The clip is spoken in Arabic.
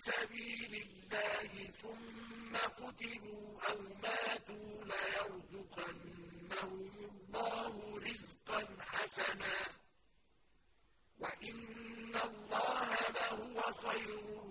سَبِيلِ اللَّهِ ثُمَّ قُتِلُوا أَوْ مَاتُوا لَيَرْزُقَنَّهُمُ اللَّهُ رِزْقًا حَسَنًا ۚ. وَإِنَّ اللَّهَ لَهُوَ خَيْرُ